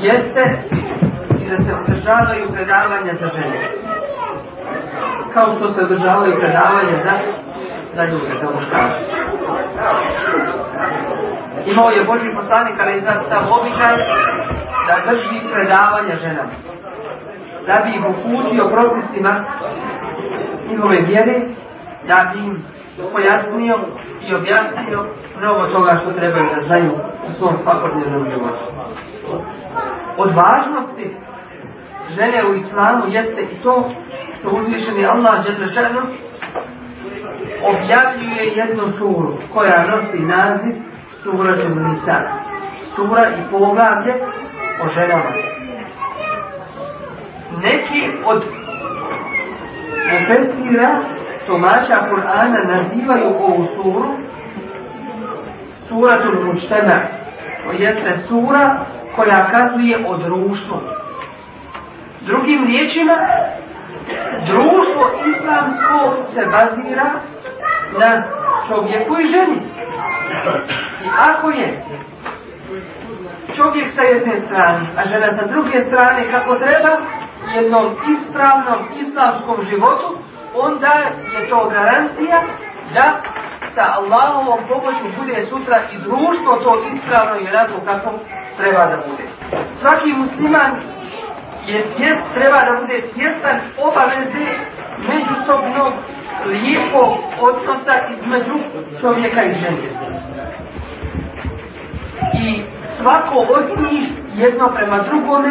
jeste i da se održavaju predavanja za žene. Kao što se održavaju predavanja za, za ljude, za muškarce. Imao je Boži poslanik, ali sad sam običaj da drži predavanja ženama. Da bi ih uputio propisima njihove vjere, da bi im pojasnio i objasnio mnogo toga što trebaju da znaju u svom svakodnevnom životu. Od važnosti žene u islamu jeste i to što uzvišeni Allah Đelešanu objavljuje jednu suru koja nosi naziv sura Nisa. Sura i poglavlje o ženama. Neki od Mufesira tumača Kur'ana nazivaju ovu suru suratul mučtema. To jeste sura koja kazuje o društvu. Drugim riječima, društvo islamsko se bazira na čovjeku i ženi. I ako je čovjek sa jedne strane, a žena sa druge strane kako treba, jednom ispravnom islamskom životu, onda je to garancija da sa Allahovom pomoću bude sutra i društvo to ispravno i onako kako treba da bude. Svaki musliman je svijest, treba da bude svjestan obaveze međusobnog lijepog odnosa između čovjeka i žene. I svako od njih jedno prema drugome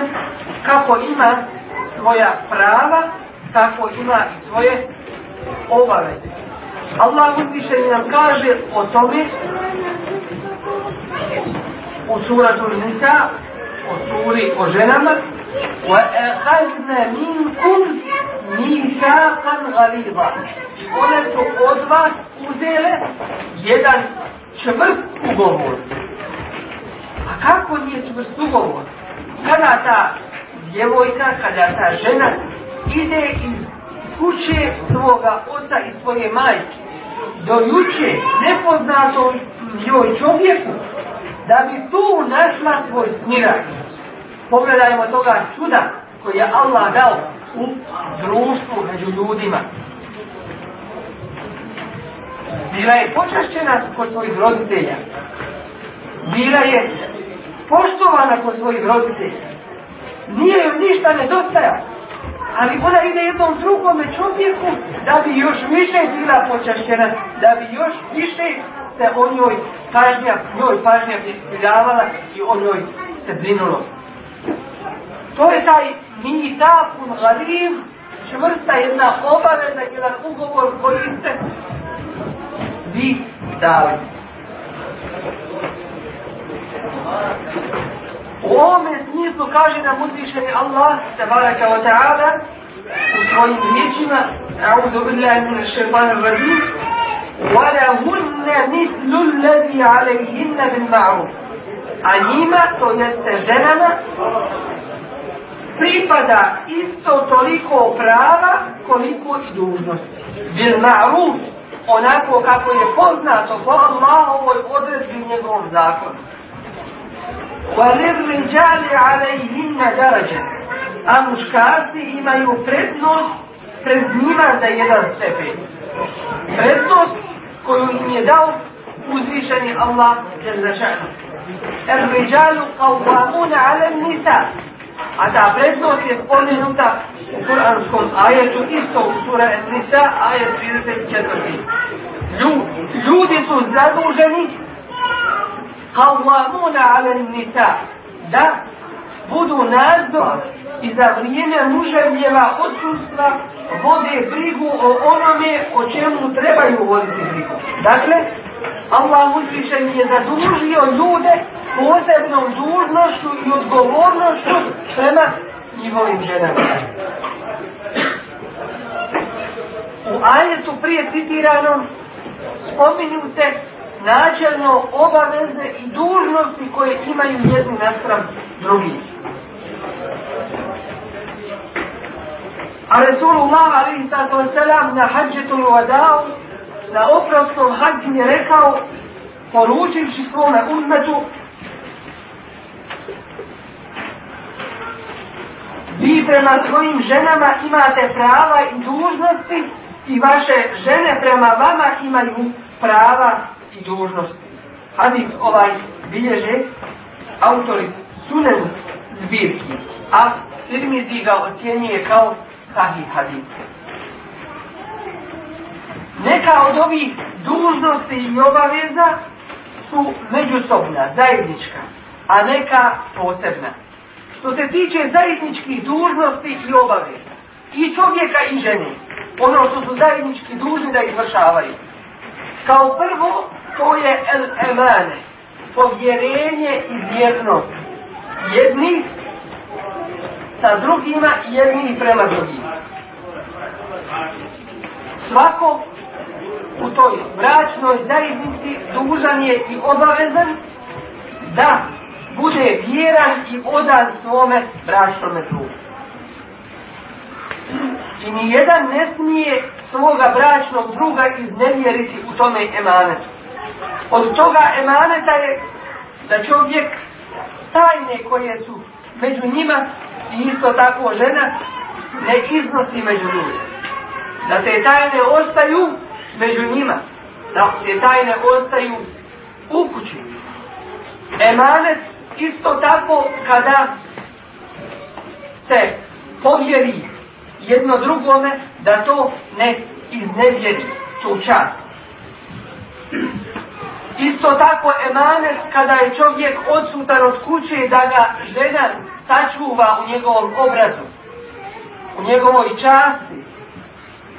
kako ima svoja prava, tako ima i svoje obaveze. Allah uzvišeni nam kaže o tome u suratu Nisa, o suri o ženama, وَأَخَذْنَ مِنْكُمْ مِيثَاقًا غَلِيظًا One su od vas uzele jedan čvrst ugovor. A kako nije čvrst ugovor? Kada ta djevojka, kada ta žena ide iz kuće svoga oca i svoje majke, do juče nepoznatom joj čovjeku, da bi tu našla svoj smirak. Pogledajmo toga čuda koji je Allah dao u društvu među ljudima. Bila je počašćena kod svojih roditelja. Bila je poštovana kod svojih roditelja. Nije joj ništa nedostajalo. Ali ona ide jednom drugome čovjeku da bi još više bila počašćena, da bi još više se o njoj pažnja, njoj pažnja pridavala i o njoj se brinulo. To je taj minitapun gariv, čvrsta jedna obaveza, jedan ugovor koji ste vi dali. U ovome smislu kaže nam uzvišeni Allah, tabaraka wa ta'ala, u svojim riječima, a'udhu billahi min šeitan rajim, وَلَهُنَّ مِثْلُ الَّذِي عَلَيْهِنَّ بِالْمَعْرُوفِ A njima, to jeste ženama, pripada isto toliko prava koliko i dužnosti. Bil ma'ruf, onako kako je poznato po Allahovoj odredbi njegovom zakonu. وَلِرْرِجَالِ عَلَيْهِنَّ دَرَجَ A muškarci imaju prednost pred njima za jedan stepen. Prednost koju im je dao uzvišeni Allah jalla šanu. الرجال قوامون على النساء a ta prednost je spomenuta u kuranskom ajetu isto u sura Nisa, ajet 34. Ljudi su zaduženi qawwamuna 'ala nisa da budu nadzor i za vrijeme muževljeva odsustva vode brigu o onome o čemu trebaju voditi brigu. Dakle, Allah uzvišen je zadužio ljude posebnom dužnošću i odgovornošću prema njihovim ženama. U ajetu prije citiranom spominju se načelno obaveze i dužnosti koje imaju jedni naspram drugih. A Resulullah alaihi wasalam na hađetu vadao na oprostom hađi je rekao poručivši svome ummetu vi prema svojim ženama imate prava i dužnosti i vaše žene prema vama imaju prava i dužnosti. Hadis ovaj bilježe autori sunen zbirki, a Tirmizi ga ocjenjuje kao sahih hadis. Neka od ovih dužnosti i obaveza su međusobna, zajednička, a neka posebna. Što se tiče zajedničkih dužnosti i obaveza, i čovjeka i žene, ono što su zajednički dužni da izvršavaju. Kao prvo, to je el emane, povjerenje i vjernost. Jedni sa drugima i jedni prema drugima. Svako u toj bračnoj zajednici dužan je i obavezan da bude vjeran i odan svome bračnome drugu. I ni jedan ne smije svoga bračnog druga iznevjeriti u tome emanetu. Od toga emaneta je da čovjek tajne koje su među njima i isto tako žena ne iznosi među ljudi. Da te tajne ostaju među njima. Da te tajne ostaju u kući. Emanet isto tako kada se povjeri jedno drugome da to ne iznevjeri tu čast. Isto tako emanet kada je čovjek odsutan od kuće da ga žena sačuva u njegovom obrazu, u njegovoj časti,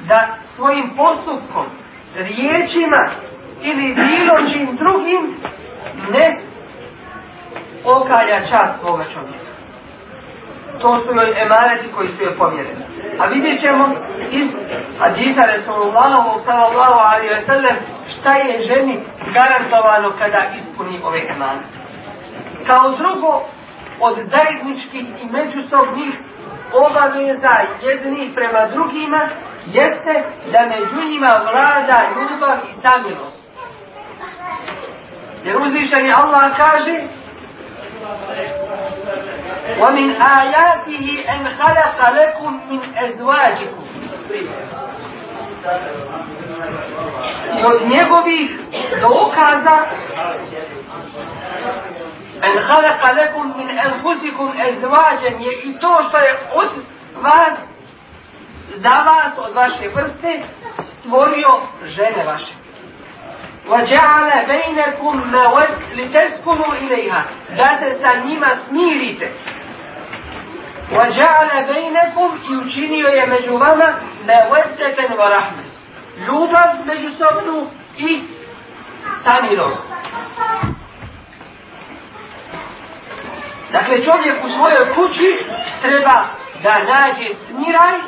da svojim postupkom, riječima ili bilo čim drugim ne okalja čast svoga čovjeka. To su joj emaneti koji su joj povjereni. A vidjet ćemo iz hadisa Resulullahu sallallahu alaihi wa sallam šta je ženi garantovano kada ispuni ove emanete. Kao drugo, od zajedničkih i međusobnih obaveza jednih prema drugima jeste da među njima vlada ljubav i samilost. Jer uzvišeni Allah kaže ومن آياته أن خلق لكم من أزواجكم i od njegovih dokaza en halaka lekum min enfusikum ezvađen je i to što je od vas za vas, od vaše vrste stvorio žene vaše وَجَعَلَ بَيْنَكُمْ مَوَدْ لِتَسْكُنُوا إِلَيْهَا da se sa njima smirite وَجَعَلَ بَيْنَكُمْ i učinio je među vama مَوَدَّةً وَرَحْمَةً ljubav međusobnu i samilost. Dakle, čovjek u svojoj kući treba da nađe smiraj,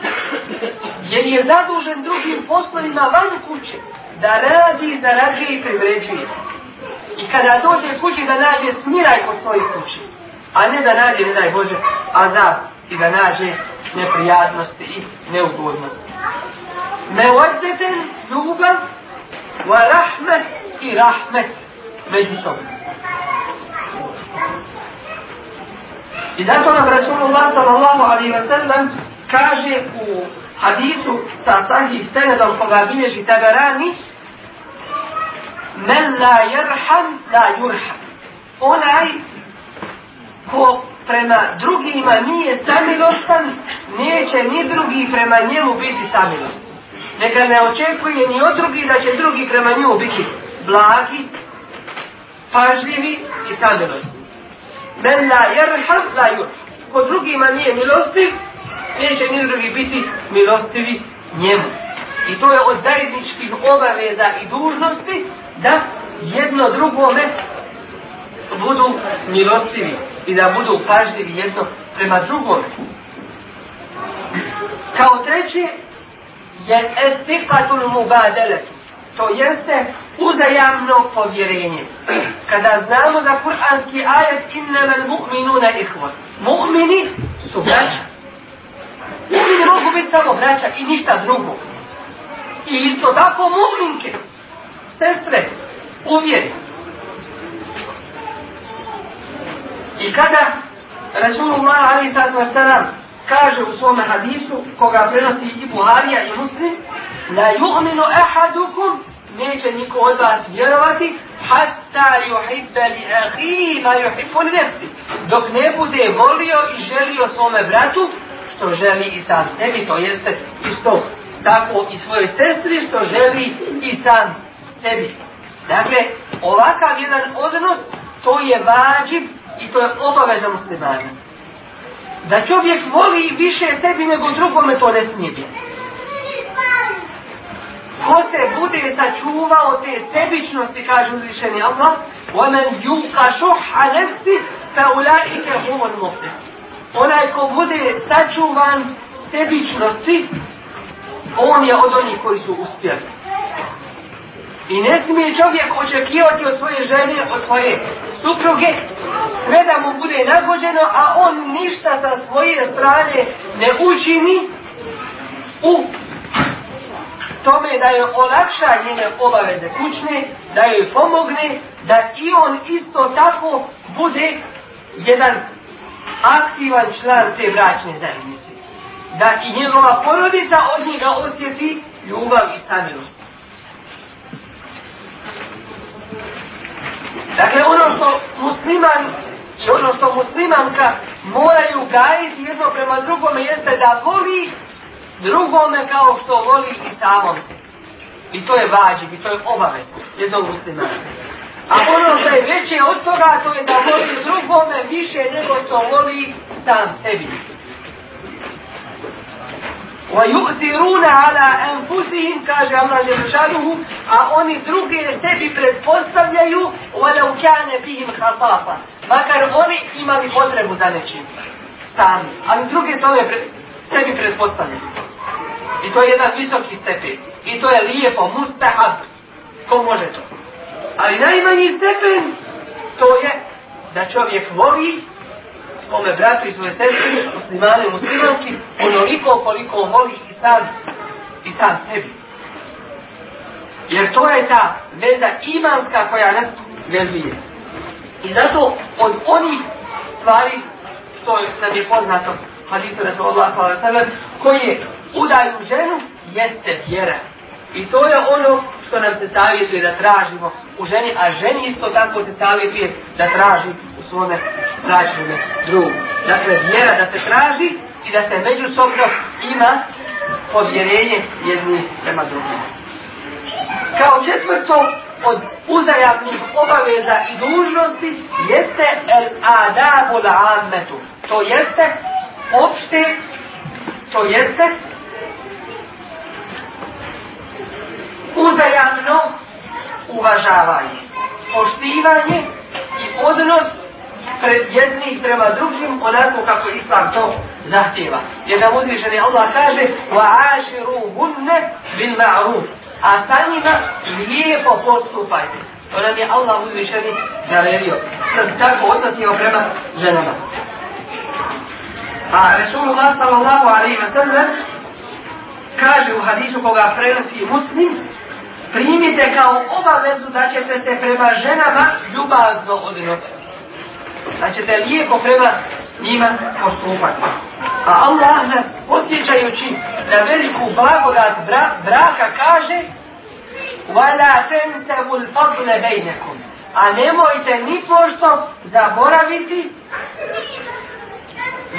jer je zadužen drugim poslovima van kuće, da radi, zarađuje i privređuje. I kada dođe kući da nađe smiraj kod svojih kući, a ne da nađe, ne daj Bože, azab i da nađe neprijatnosti i neugodnosti. Mevaddeten, ljubav, wa rahmet i rahmet međusobno. I zato nam Rasulullah sallallahu alaihi wa sallam kaže u hadisu sa sahih senedom koga bilježi Tagarani Men la jerham, la jurham. Onaj ko prema drugima nije samilostan, neće ni drugi prema njemu biti samilostan. Neka ne očekuje ni od drugih da će drugi prema nju biti blagi, pažljivi i samilosni. Men la jerham, la. Ko drugima nije milostiv, neće ni drugi biti milostivi njemu. I to je od zajedničkih obaveza i dužnosti da jedno drugome budu milostivi i da budu pažljivi jedno prema drugome. Kao treće je etikatul mubadeletu. To jeste uzajamno povjerenje. Kada znamo da kuranski ajet innamal mu'minuna ihva. Mu'mini su braća. Mu'mini mogu biti samo braća i ništa drugo. I isto tako mu'minke, sestre, uvjeri. I kada Rasulullah ali sad wasalam kaže u svome hadisu, koga prenosi i Buharija i Muslim, la yu'minu ahadukum, neće niko od vas vjerovati, hatta yuhibbe li ahihi ma yuhibbu li nefsi. Dok ne bude volio i želio svome bratu, što želi i sam sebi, to jeste isto tako i svojoj sestri, što želi i sam sebi. Dakle, ovakav jedan odnos, to je vađib i to je obaveza muslimana. Da čovjek voli više sebi nego drugome, to ne smije biti. Ko se bude sačuvao te sebičnosti, kaže uzvišeni Allah, وَمَنْ يُوْقَ شُحَ نَفْسِ فَأُولَٰئِكَ هُمُ الْمُفْلِحُونَ Onaj ko bude sačuvan sebičnosti, on je od onih koji su uspjeli. I ne smije čovjek očekivati od svoje žene, od svoje supruge, sve da mu bude nagođeno, a on ništa sa svoje strane ne učini u tome da je olakša njene obaveze kućne, da joj pomogne, da i on isto tako bude jedan aktivan član te bračne zajednice. Da i njegova porodica od njega osjeti ljubav i samilost. Dakle, ono što musliman ono što muslimanka moraju gajiti jedno prema drugome jeste da voli drugome kao što voli i samom se. I to je vađib i to je obavez jednog muslimana. A ono što je veće od toga, to je da voli drugome više nego što voli sam sebi. وَيُؤْثِرُونَ عَلَىٰ أَنفُسِهِمْ kaže Allah Želešanuhu, a oni druge sebi pretpostavljaju وَلَوْ كَانَ بِهِمْ خَصَاصًا Makar oni imali potrebu za nečim. Sami. Ali druge tome pre, sebi pretpostavljaju. I to je jedan visoki stepen. I to je lijepo, mustahab. Ko može to? Ali najmanji stepen to je da čovjek voli svome bratu i svoje sestri, muslimane i muslimanki, onoliko koliko voli i sam, i sam sebi. Jer to je ta veza imanska koja nas vezuje. I zato od onih stvari, što nam je poznato, hadisu Rasulullah s.a.v. koje udaju ženu, jeste vjera. I to je ono što nam se savjetuje da tražimo u ženi, a ženi isto tako se savjetuje da traži svome bračnome drugu. Dakle, vjera da se traži i da se međusobno ima povjerenje jedni prema drugim. Kao četvrto od uzajamnih obaveza i dužnosti jeste el adabul ammetu. To jeste opšte, to jeste uzajamno uvažavanje, poštivanje i odnos pred jednih prema drugim onako kako Islam to zahtjeva. Jer nam uzvišeni Allah kaže وَعَاشِرُهُنَّ بِالْمَعْرُوفِ A sa njima lijepo postupajte. To nam je Allah uzvišeni naredio. Tako odnosimo prema ženama. A Resulullah sallallahu alaihi wa sallam kaže u hadisu koga prenosi muslim primite kao obavezu da ćete se prema ženama ljubazno odnositi. Da ćete lijepo prema njima postupati. A Allah nas posjećajući na veliku blagodat bra, braka kaže وَلَا تَنْتَهُ الْفَضْلَ بَيْنَكُمْ A nemojte ni pošto zaboraviti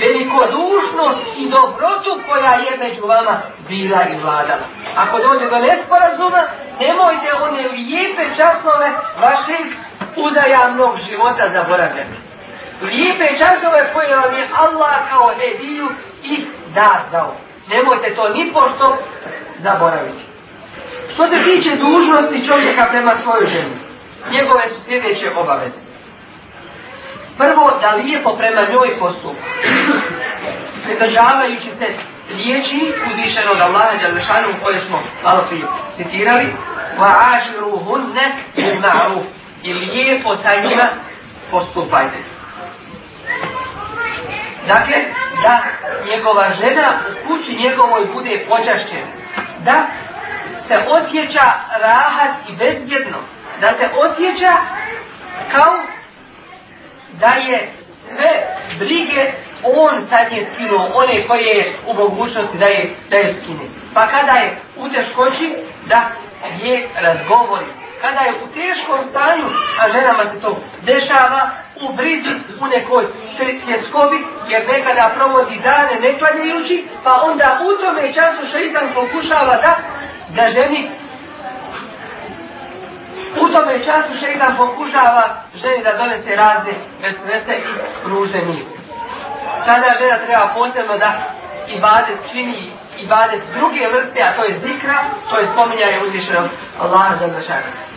velikodušnost i dobrotu koja je među vama bila i vladala. Ako dođe do nesporazuma, nemojte one lijepe časove vašeg uzajamnog života zaboravljati. Lijepe časove koje vam je Allah kao hediju i dar dao. Nemojte to ni pošto zaboraviti. Što se tiče dužnosti čovjeka prema svojoj ženi, njegove su sljedeće obaveze. Prvo, da lijepo prema njoj postupa. Pridržavajući se riječi uzvišenog Allaha Đalešanu koje smo malo prije citirali وَعَاشِرُهُنَّ بِالْمَعْرُفِ i lijepo sa njima postupajte. Dakle, da njegova žena u kući njegovoj bude počašćena. Da se osjeća rahat i bezbjedno. Da se osjeća kao da je sve brige on sad je skinuo one koje je u mogućnosti da je, da je skine. Pa kada je u teškoći, da je razgovori. Kada je u teškom stanju, a ženama se to dešava, u brizi, u nekoj tjeskobi, jer nekada provodi dane ne klanjajući, pa onda u tome času šeitan pokušava da, da ženi u tome času šeitan pokušava ženi da donese razne vesvese i ružne. Tada žena treba posebno da i badet čini i badet druge vrste, a to je zikra, to je spominjanje uzvišenog Allaha za zašaka.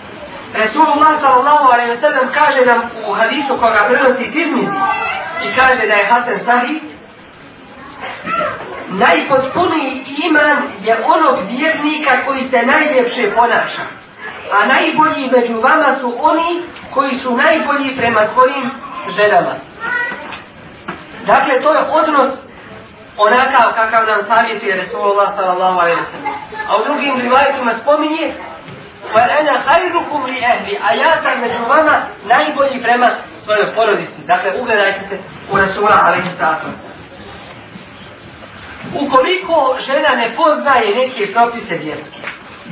Resulullah sallallahu alaihi wa sallam kaže nam u hadisu koga prenosi Tirmizi i kaže da je Hasan Sahih najpotpuniji iman je onog vjernika koji se najljepše ponaša. A najbolji među vama su oni koji su najbolji prema svojim ženama. Dakle, to je odnos onakav kakav nam savjetuje Resulullah sallallahu alaihi wa sallam. A u drugim rivajetima spominje Fel ene hajrukum li ahli. a ja sam među vama najbolji prema svojoj porodici. Dakle, ugledajte se u Rasula Alehi Ukoliko žena ne poznaje neke propise vjerske,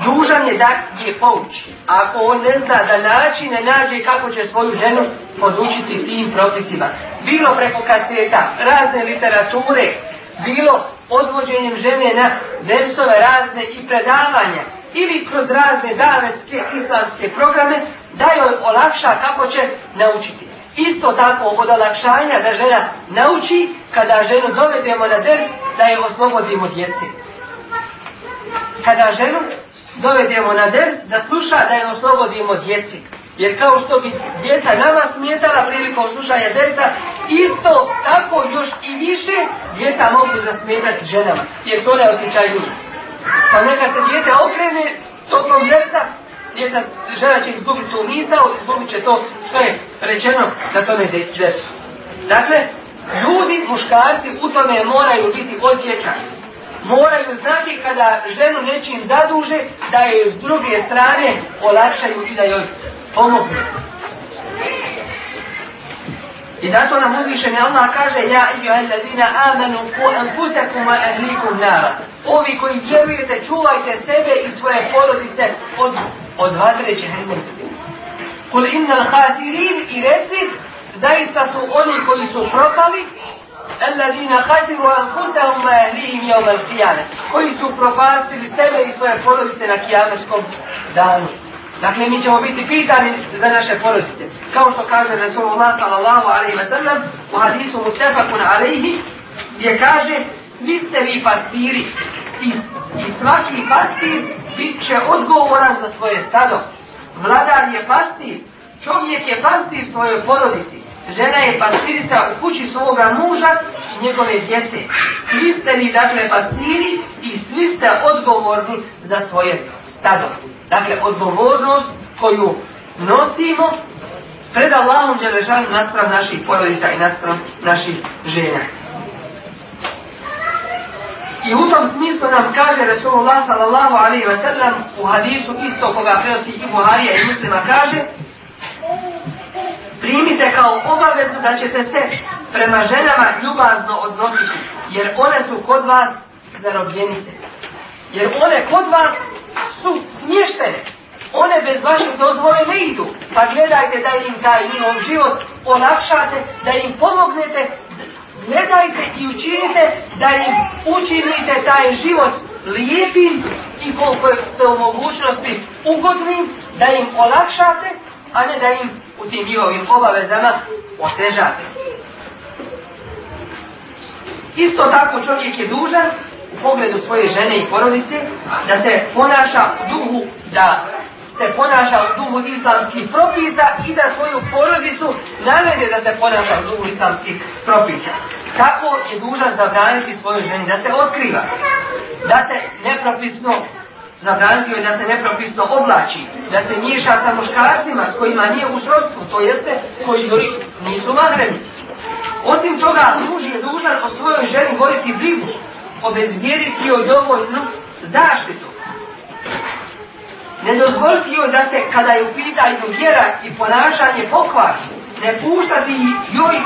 dužan je da je pouči. Ako on ne zna da način ne nađe kako će svoju ženu podučiti tim propisima. Bilo preko kaseta, razne literature, bilo odvođenjem žene na versove razne i predavanja ili kroz razne davetske islamske programe da joj olakša kako će naučiti. Isto tako od olakšanja da žena nauči kada ženu dovedemo na ders da je oslobodimo djece. Kada ženu dovedemo na ders da sluša da je oslobodimo djeci. Jer kao što bi djeca nama smijetala prilikom slušanja dersa, isto tako još i više djeca mogu zasmijetati ženama. Jer to ne osjećaju Pa neka se djete okrene tokom dersa, djeca, žena će izgubiti tu misao, izgubit će to je rečeno da to ne desu. Dakle, ljudi, muškarci u tome moraju biti osjećani moraju znati kada ženu nečim zaduže, da je s druge strane olakšaju i da joj pomognu. I zato nam uzvišeni Allah kaže Ja i alladina amanu ku anfusakum wa ahlikum nara. Ovi koji vjerujete, čuvajte sebe i svoje porodice od, od vatre džehennemske. Kul innal khasirin i reci, zaista su oni koji su propali, الذين خسروا أنفسهم وأهليهم يوم القيامة koji su propastili sebe i svoje porodice na kijameskom danu. Dakle, mi ćemo biti pitani za naše porodice. Kao što kaže Rasulullah sallallahu alaihi wa sallam u hadisu mutefakun alaihi, gdje kaže, svi ste vi pastiri i, i svaki pastir bit će odgovoran za svoje stado. Vladar je pastir, čovjek je pastir svojoj porodici. Žena je pastirica u kući svoga muža i njegove djece. Svi ste vi dakle pastiri i svi ste odgovorni za svoje stado. Dakle, odgovornost koju nosimo pred Allahom Đelešanu naspram naših porodica i naspram naših žena. I u tom smislu nam kaže Resulullah sallallahu alaihi wa sallam u hadisu isto koga prenosi i Buharija i muslima kaže primite kao obavezu da ćete se prema ženama ljubazno odnositi, jer one su kod vas zarobljenice. Jer one kod vas su smještene. One bez vaše dozvole ne idu. Pa gledajte da im taj njihov život olakšate, da im pomognete, gledajte i učinite da im učinite taj život lijepim i koliko ste u mogućnosti ugodnim, da im olakšate, a ne da im u tim njihovim obavezama otežate. Isto tako čovjek je dužan pogledu svoje žene i porodice da se ponaša u duhu da se ponaša u duhu islamskih propisa i da svoju porodicu navede da se ponaša u duhu islamskih propisa. Kako je dužan zabraniti svojoj ženi da se otkriva, da se nepropisno zabranio je da se nepropisno oblači, da se miješa sa muškarcima s kojima nije u srodstvu, to jeste koji nisu mahremi. Osim toga, muž je dužan o svojoj ženi voditi brigu, obezbijediti joj dovoljnu zaštitu. Ne dozvoliti joj da se, kada je u pitanju vjera i ponašanje pokvari, ne puštati joj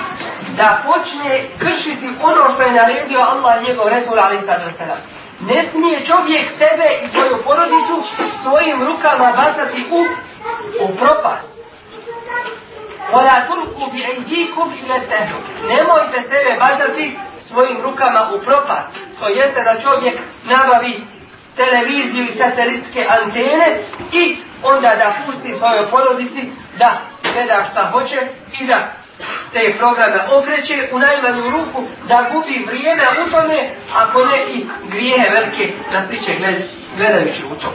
da počne kršiti ono što je naredio Allah njegov Resul ali Ne smije čovjek sebe i svoju porodicu svojim rukama bacati u, u propast. Ola turku bi ejdikum ile Nemojte sebe bacati svojim rukama u propast. To jeste da čovjek nabavi televiziju i satelitske antene i onda da pusti svojoj porodici da gleda šta hoće i da te programe okreće u najmanju ruku da gubi vrijeme u tome, ako ne i grijehe velike nastiče gledajući u to.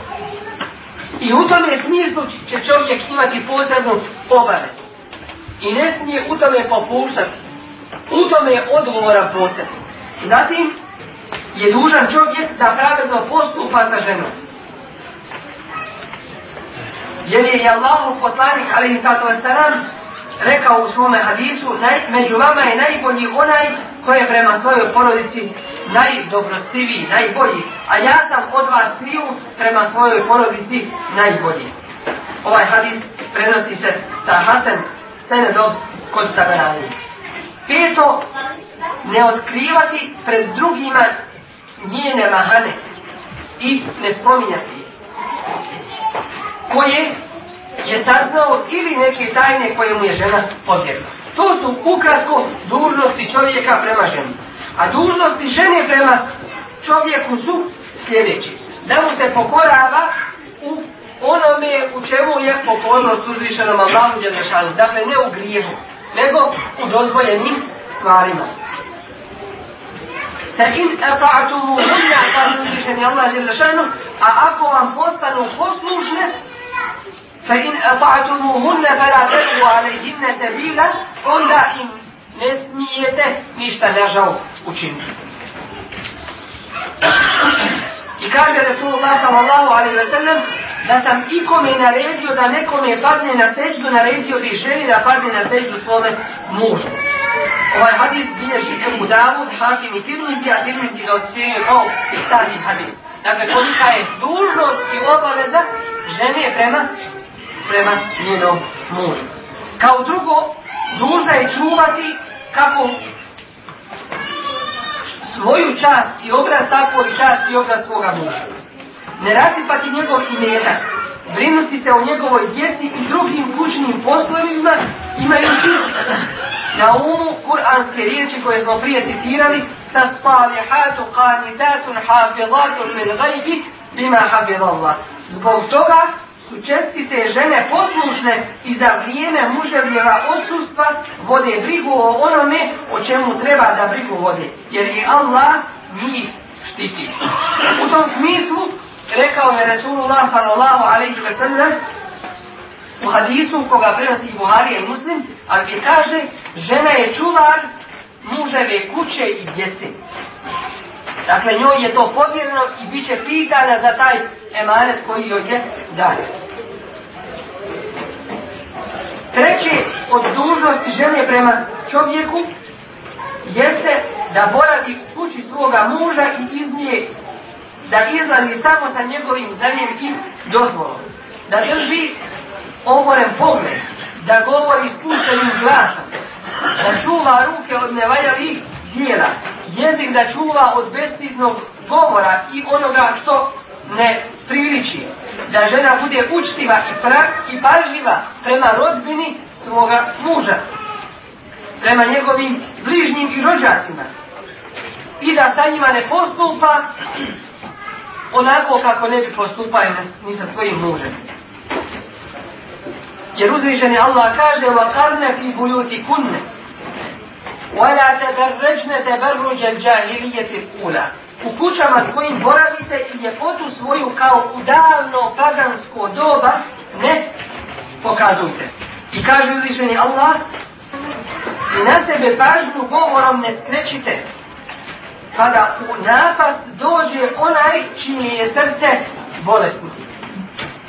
I u tome smislu će čovjek imati posebnu obavezu. I ne smije u tome popuštati. U tome je odgovoran posebno. Zatim je dužan čovjek da pravedno postupa sa ženom. Jer je Allahu poslanik, ali i rekao u svome hadisu, među vama je najbolji onaj koji je prema svojoj porodici najdobrostiviji, najbolji, a ja sam od vas sviju prema svojoj porodici najbolji. Ovaj hadis prenosi se sa Hasan Senedom kod Taberani. Peto, ne otkrivati pred drugima njene mahane i ne spominjati koje je saznao ili neke tajne koje mu je žena povjerila. To su ukratko dužnosti čovjeka prema ženi. A dužnosti žene prema čovjeku su sljedeći. Da mu se pokorava u onome u čemu je pokornost uzvišenom Allahu Đelešanu. Dakle, ne u grijevu, nego u dozvoljenim stvarima. فإن أطعتموهن قال uzvišeni Allah Đelešanu, a ako vam postanu poslušne, فإن أطعتموهن فلا تبغوا عليهن سبيلا onda im ne smijete ništa nažal učiniti. I kaže Rasulullah sallallahu alaihi wa sallam da sam ikome naredio da nekome padne na seđu, naredio bi ženi da padne na seđu svome mužu. Ovaj hadis bilježi Ebu Davud, Hakim i Tirmizi, a Tirmizi ga ocjenio kao sahih hadis. Dakle, kolika je dužnost i obaveza žene prema prema njenom mužu. Kao drugo, dužna je čuvati kako svoju čast i obraz, tako i čast i obraz svoga muža. Ne rasipati njegov imetak, brinuti se o njegovoj djeci i drugim kućnim poslovima, imajući na umu kuranske riječi koje smo prije citirali, sa salihatu qanitatun hafizatun min gajbi bima hafizallah. Zbog toga su čestite žene poslušne i za vrijeme muževljeva odsustva vode brigu o onome o čemu treba da brigu vode. Jer i Allah njih štiti. U tom smislu rekao je Resulullah sallallahu alaihi wa sallam u hadisu koga prenosi Buharija i Muslim, ali gdje kaže žena je čuvar muževe kuće i djece. Dakle, njoj je to povjereno i bit će pitana za taj emanet koji joj je dan. Treće od dužnosti žene prema čovjeku jeste da boravi kući svoga muža i iz nje da izlazi samo sa njegovim i dozvolom. Da drži oboren pogled, da govori spuštenim glasom, da čuva ruke od nevaljalih dijela, jezik da čuva od bestidnog govora i onoga što ne priliči. Da žena bude učtiva i, pra, i pažljiva prema rodbini svoga muža. Prema njegovim bližnjim i rođacima. I da sa njima ne postupa onako kako ne bi postupao ni sa svojim mužem. Jer uzvišeni Allah kaže وَقَرْنَ فِي بُيُوتِ كُنَّ وَلَا تَبَرَّجْنَ تَبَرُّجَ الْجَاهِلِيَةِ الْأُولَى u kućama s kojim boravite i ljepotu svoju kao u davno pagansko doba ne pokazujte. I kaže uzvišeni Allah i na sebe pažnju govorom ne skrećite kada u napast dođe onaj čije je srce bolesno.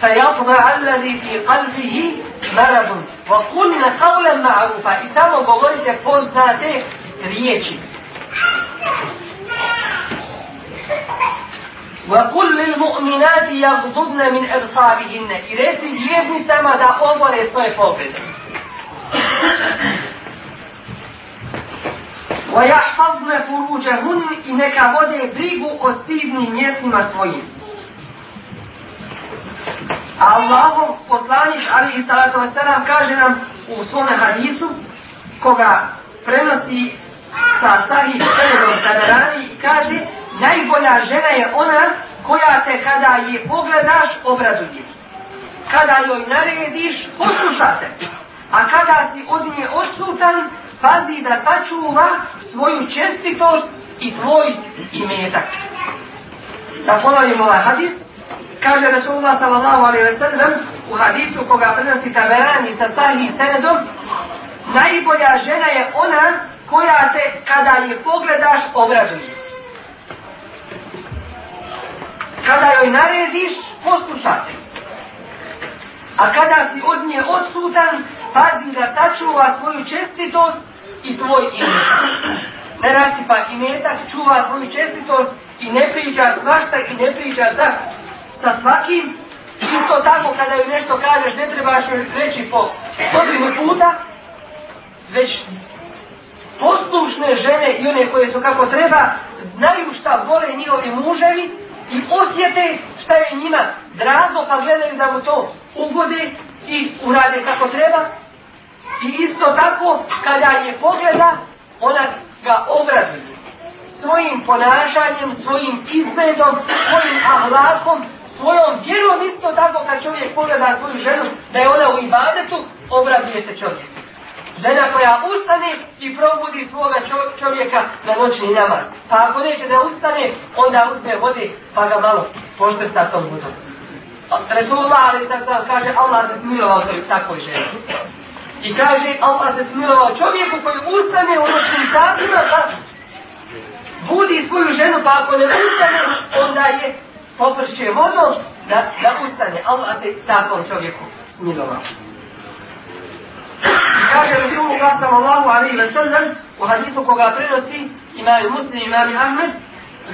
فيطبع الذي في قلبه مرض وقلن قولا معروفا i samo govorite poznate riječi وَقُلْ لِلْمُؤْمِنَاتِ يَغْضُبْنَ مِنْ أَبْصَارِهِنَّ I reci vjernicama da obore svoje poglede. وَيَحْفَظْنَ فُرُوجَهُنْ I neka vode brigu o stidnim mjestima svojim. Allahov poslanik ali i salatu wasalam kaže nam u svome hadisu koga prenosi sa sahih senedom Tadarani i kaže najbolja žena je ona koja te kada je pogledaš obraduje. Kada joj narediš poslušate. A kada si od nje odsutan pazi da sačuva svoju čestitost i tvoj imetak. Da ponovimo ovaj hadis, kaže Rasulullah sallallahu alaihi wa sallam u hadisu koga prenosi Taberani sa sahih senedom, najbolja žena je ona koja te kada je pogledaš obrazuje. Kada joj narediš, poslušate. A kada si od nje odsutan, pazi da sačuva svoju čestitost i tvoj imetak. Ne rasipa imetak, čuva svoju čestitost i ne priča svašta i ne priča sa, sa svakim. Isto tako kada joj nešto kažeš, ne trebaš reći po stotinu puta, već poslušne žene i one koje su kako treba, znaju šta vole njihovi muževi i osjete šta je njima drago, pa gledaju da mu to ugode i urade kako treba. I isto tako, kada je pogleda, ona ga obraduje. Svojim ponašanjem, svojim izgledom, svojim ahlakom, svojom vjerom isto tako kad čovjek pogleda svoju ženu, da je ona u ibadetu, obraduje se čovjek. Žena koja ustane i probudi svoga čovjeka na noćni namaz. Pa ako neće da ustane, onda uzme vode pa ga malo poštrsta tom vodom. Resulullah ali kaže Allah se smilovao takvoj ženi. I kaže Allah se smilovao čovjeku koji ustane u noćnim satima pa budi svoju ženu pa ako ne ustane onda je popršće vodom da, da ustane. Allah se takvom čovjeku smilovao. Kaže Rasulullah sallallahu alaihi wa sallam u hadisu koga prenosi imaju muslim imam Ahmed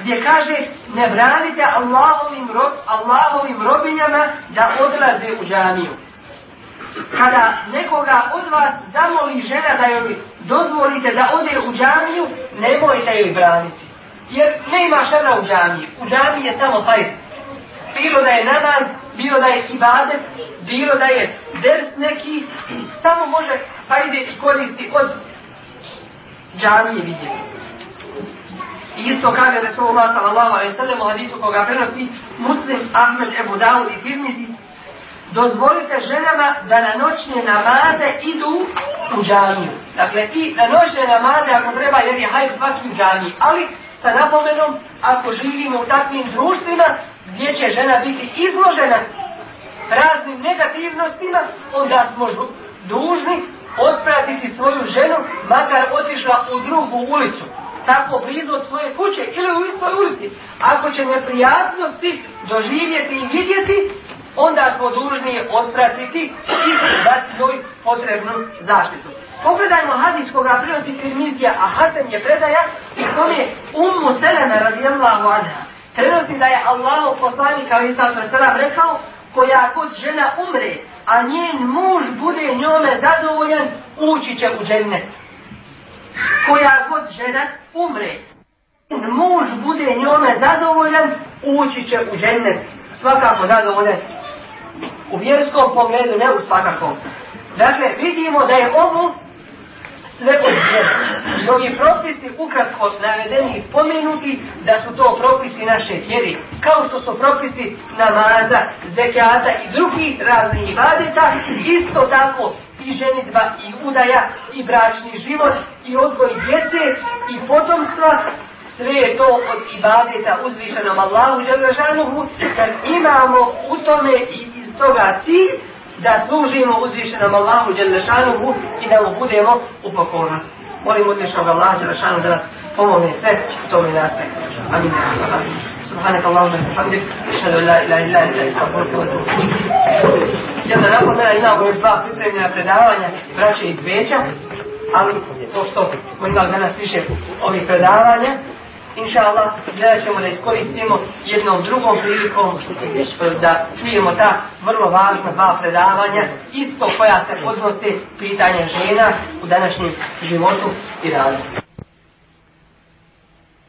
gdje kaže ne branite Allahovim, rob, Allahovim robinjama da odlaze u džamiju. Kada nekoga od vas zamoli žena da joj dozvolite da ode u džamiju, nemojte joj braniti. Jer ne ima žena u džamiji. U džamiji je samo fajz. Bilo da je namaz, bilo da je ibadet, bilo da je ders neki, samo može fajde i koristi od džamije vidjeti. I isto kaže Resulullah sallallahu alaihi sallam u hadisu koga prenosi Muslim, Ahmed, Ebu Dawud i Tirmizi, dozvolite ženama da na noćne namaze idu u džamiju. Dakle, i na noćne namaze ako treba, jer je hajt svaki u džamiji. Ali sa napomenom, ako živimo u takvim društvima, gdje će žena biti izložena raznim negativnostima, onda smo dužni otpratiti svoju ženu, makar otišla u drugu ulicu tako blizu od svoje kuće ili u istoj ulici. Ako će neprijatnosti doživjeti i vidjeti, onda smo dužni otpratiti i dati njoj potrebnu zaštitu. Pogledajmo hadis koga prenosi Tirmizija, a Hasan je predaja i kom je Ummu Selena radijallahu anha. Prenosi da je Allah poslanik sam sada rekao koja kod žena umre, a njen muž bude njome zadovoljan, ući će u džennet koja god žena umre, muž bude njome zadovoljan, ući će u žennet. Svakako zadovoljan. U vjerskom pogledu, ne u svakakom. Dakle, vidimo da je ovo sve od I propisi ukratko navedeni i spomenuti da su to propisi naše vjeri. Kao što su propisi namaza, zekijata i drugih raznih ibadeta, isto tako i ženitba i udaja i bračni život i odgoj djece i potomstva sve je to od ibadeta uzvišenom Allahu Đelešanuhu kad imamo u tome i iz toga cilj da služimo uzvišenom Allahu Đelešanuhu i da mu budemo u pokornosti. Molim uzvišenog Allahu Đelešanuhu da nas pomogne sve u tome nastaje. Amin. سبحانك اللهم وبحمدك اشهد ان لا اله الا انت استغفرك واتوب اليك jedna napomena imamo još dva pripremljena predavanja braće iz Beća ali to što smo imali danas više ovih predavanja inša Allah gledat ćemo da iskoristimo jednom drugom prilikom da čujemo ta vrlo važna dva predavanja isto koja se odnose pitanja žena u današnjem životu i radu